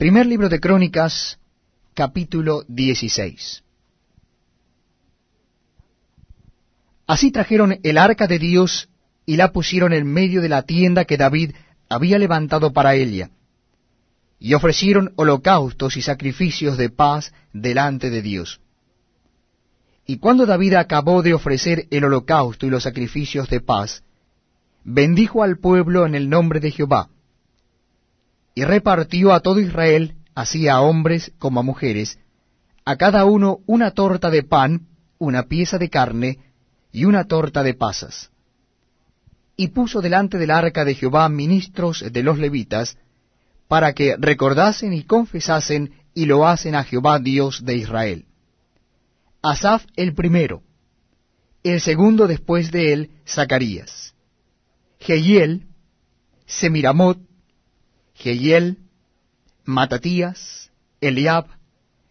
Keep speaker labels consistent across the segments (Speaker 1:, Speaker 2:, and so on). Speaker 1: Primer libro de Crónicas, capítulo 16. Así trajeron el arca de Dios y la pusieron en medio de la tienda que David había levantado para ella, y ofrecieron holocaustos y sacrificios de paz delante de Dios. Y cuando David acabó de ofrecer el holocausto y los sacrificios de paz, bendijo al pueblo en el nombre de Jehová, y repartió a todo Israel, así a hombres como a mujeres, a cada uno una torta de pan, una pieza de carne y una torta de pasas. Y puso delante del arca de Jehová ministros de los levitas, para que recordasen y confesasen y lo hacen a Jehová Dios de Israel. Asaf el primero, el segundo después de él, Zacarías. Jehiel, Semiramot, Jehiel, Matatías, Eliab,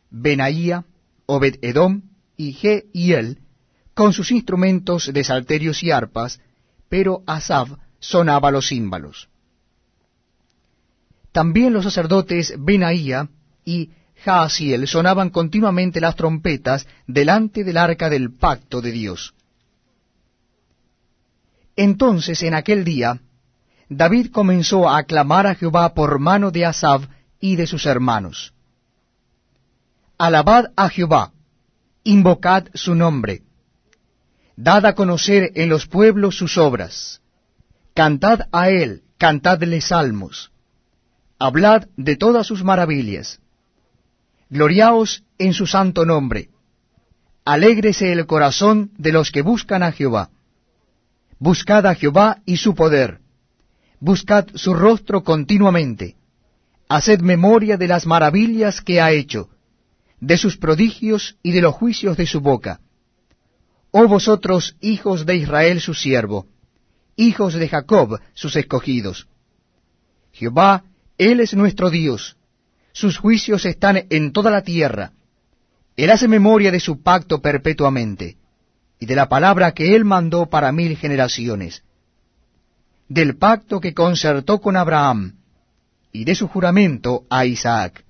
Speaker 1: Benaía, Obed-Edom y Jehiel, con sus instrumentos de salterios y arpas, pero Asab sonaba los címbalos. También los sacerdotes Benaía y Jaasiel sonaban continuamente las trompetas delante del arca del pacto de Dios. Entonces en aquel día David comenzó a aclamar a Jehová por mano de Asab y de sus hermanos. Alabad a Jehová, invocad su nombre, dad a conocer en los pueblos sus obras, cantad a él, cantadle salmos, hablad de todas sus maravillas, gloriaos en su santo nombre, alégrese el corazón de los que buscan a Jehová. Buscad a Jehová y su poder buscad su rostro continuamente, haced memoria de las maravillas que ha hecho, de sus prodigios y de los juicios de su boca. Oh vosotros, hijos de Israel su siervo, hijos de Jacob sus escogidos. Jehová, Él es nuestro Dios, sus juicios están en toda la tierra. Él hace memoria de su pacto perpetuamente, y de la palabra que Él mandó para mil generaciones del pacto que concertó con Abraham y de su juramento a Isaac,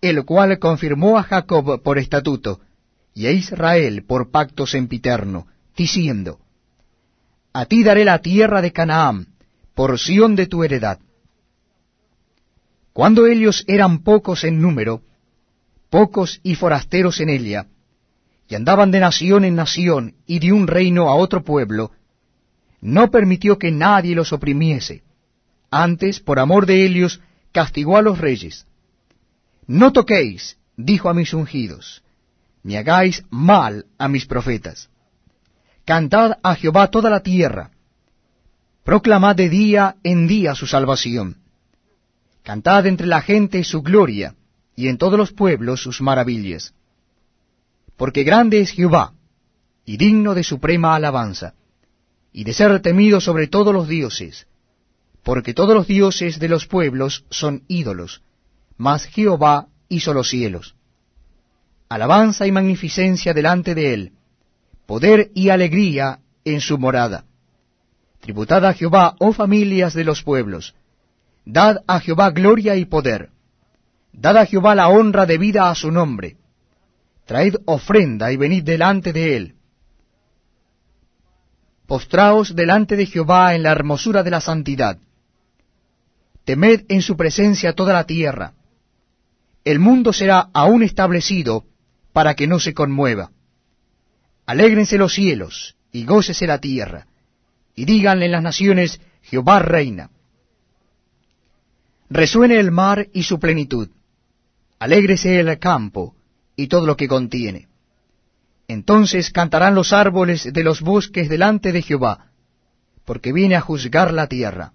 Speaker 1: el cual confirmó a Jacob por estatuto y a Israel por pacto sempiterno, diciendo, A ti daré la tierra de Canaán, porción de tu heredad. Cuando ellos eran pocos en número, pocos y forasteros en ella, y andaban de nación en nación y de un reino a otro pueblo, no permitió que nadie los oprimiese. Antes, por amor de Helios, castigó a los reyes. No toquéis, dijo a mis ungidos, ni hagáis mal a mis profetas. Cantad a Jehová toda la tierra. Proclamad de día en día su salvación. Cantad entre la gente su gloria, y en todos los pueblos sus maravillas. Porque grande es Jehová, y digno de suprema alabanza y de ser temido sobre todos los dioses, porque todos los dioses de los pueblos son ídolos, mas Jehová hizo los cielos. Alabanza y magnificencia delante de él, poder y alegría en su morada. Tributad a Jehová, oh familias de los pueblos, dad a Jehová gloria y poder, dad a Jehová la honra debida a su nombre, traed ofrenda y venid delante de él Postraos delante de Jehová en la hermosura de la santidad. Temed en su presencia toda la tierra. El mundo será aún establecido para que no se conmueva. Alégrense los cielos y gócese la tierra. Y díganle en las naciones, Jehová reina. Resuene el mar y su plenitud. Alégrese el campo y todo lo que contiene. Entonces cantarán los árboles de los bosques delante de Jehová, porque viene a juzgar la tierra.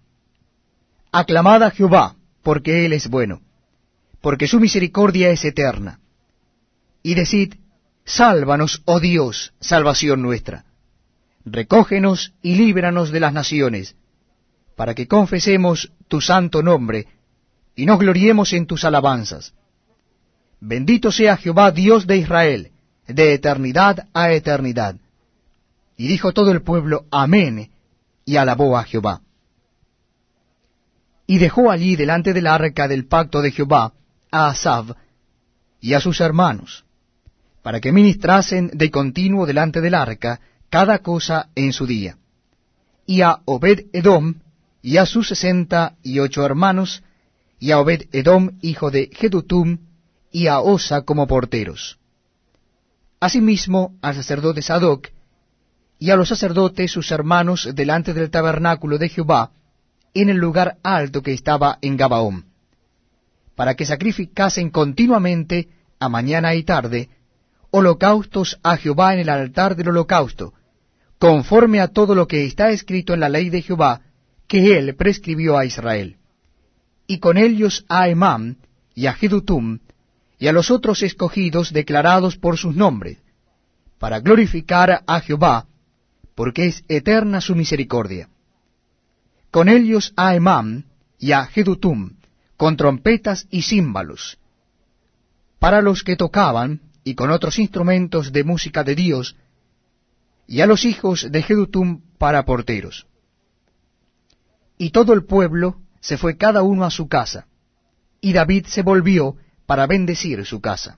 Speaker 1: Aclamad a Jehová, porque Él es bueno, porque su misericordia es eterna. Y decid, sálvanos, oh Dios, salvación nuestra. Recógenos y líbranos de las naciones, para que confesemos tu santo nombre, y nos gloriemos en tus alabanzas. Bendito sea Jehová Dios de Israel, de eternidad a eternidad. Y dijo todo el pueblo, Amén, y alabó a Jehová. Y dejó allí delante del arca del pacto de Jehová a Asab y a sus hermanos, para que ministrasen de continuo delante del arca cada cosa en su día. Y a Obed Edom y a sus sesenta y ocho hermanos, y a Obed Edom, hijo de Gedutum, y a Osa como porteros. Asimismo al sacerdote Sadoc, y a los sacerdotes sus hermanos delante del tabernáculo de Jehová, en el lugar alto que estaba en Gabaón, para que sacrificasen continuamente, a mañana y tarde, holocaustos a Jehová en el altar del holocausto, conforme a todo lo que está escrito en la ley de Jehová, que él prescribió a Israel. Y con ellos a Emam y a Jedutum, y a los otros escogidos declarados por sus nombres, para glorificar a Jehová, porque es eterna su misericordia. Con ellos a Emam y a Jedutum, con trompetas y címbalos, para los que tocaban y con otros instrumentos de música de Dios, y a los hijos de Jedutum para porteros. Y todo el pueblo se fue cada uno a su casa, y David se volvió para bendecir su casa.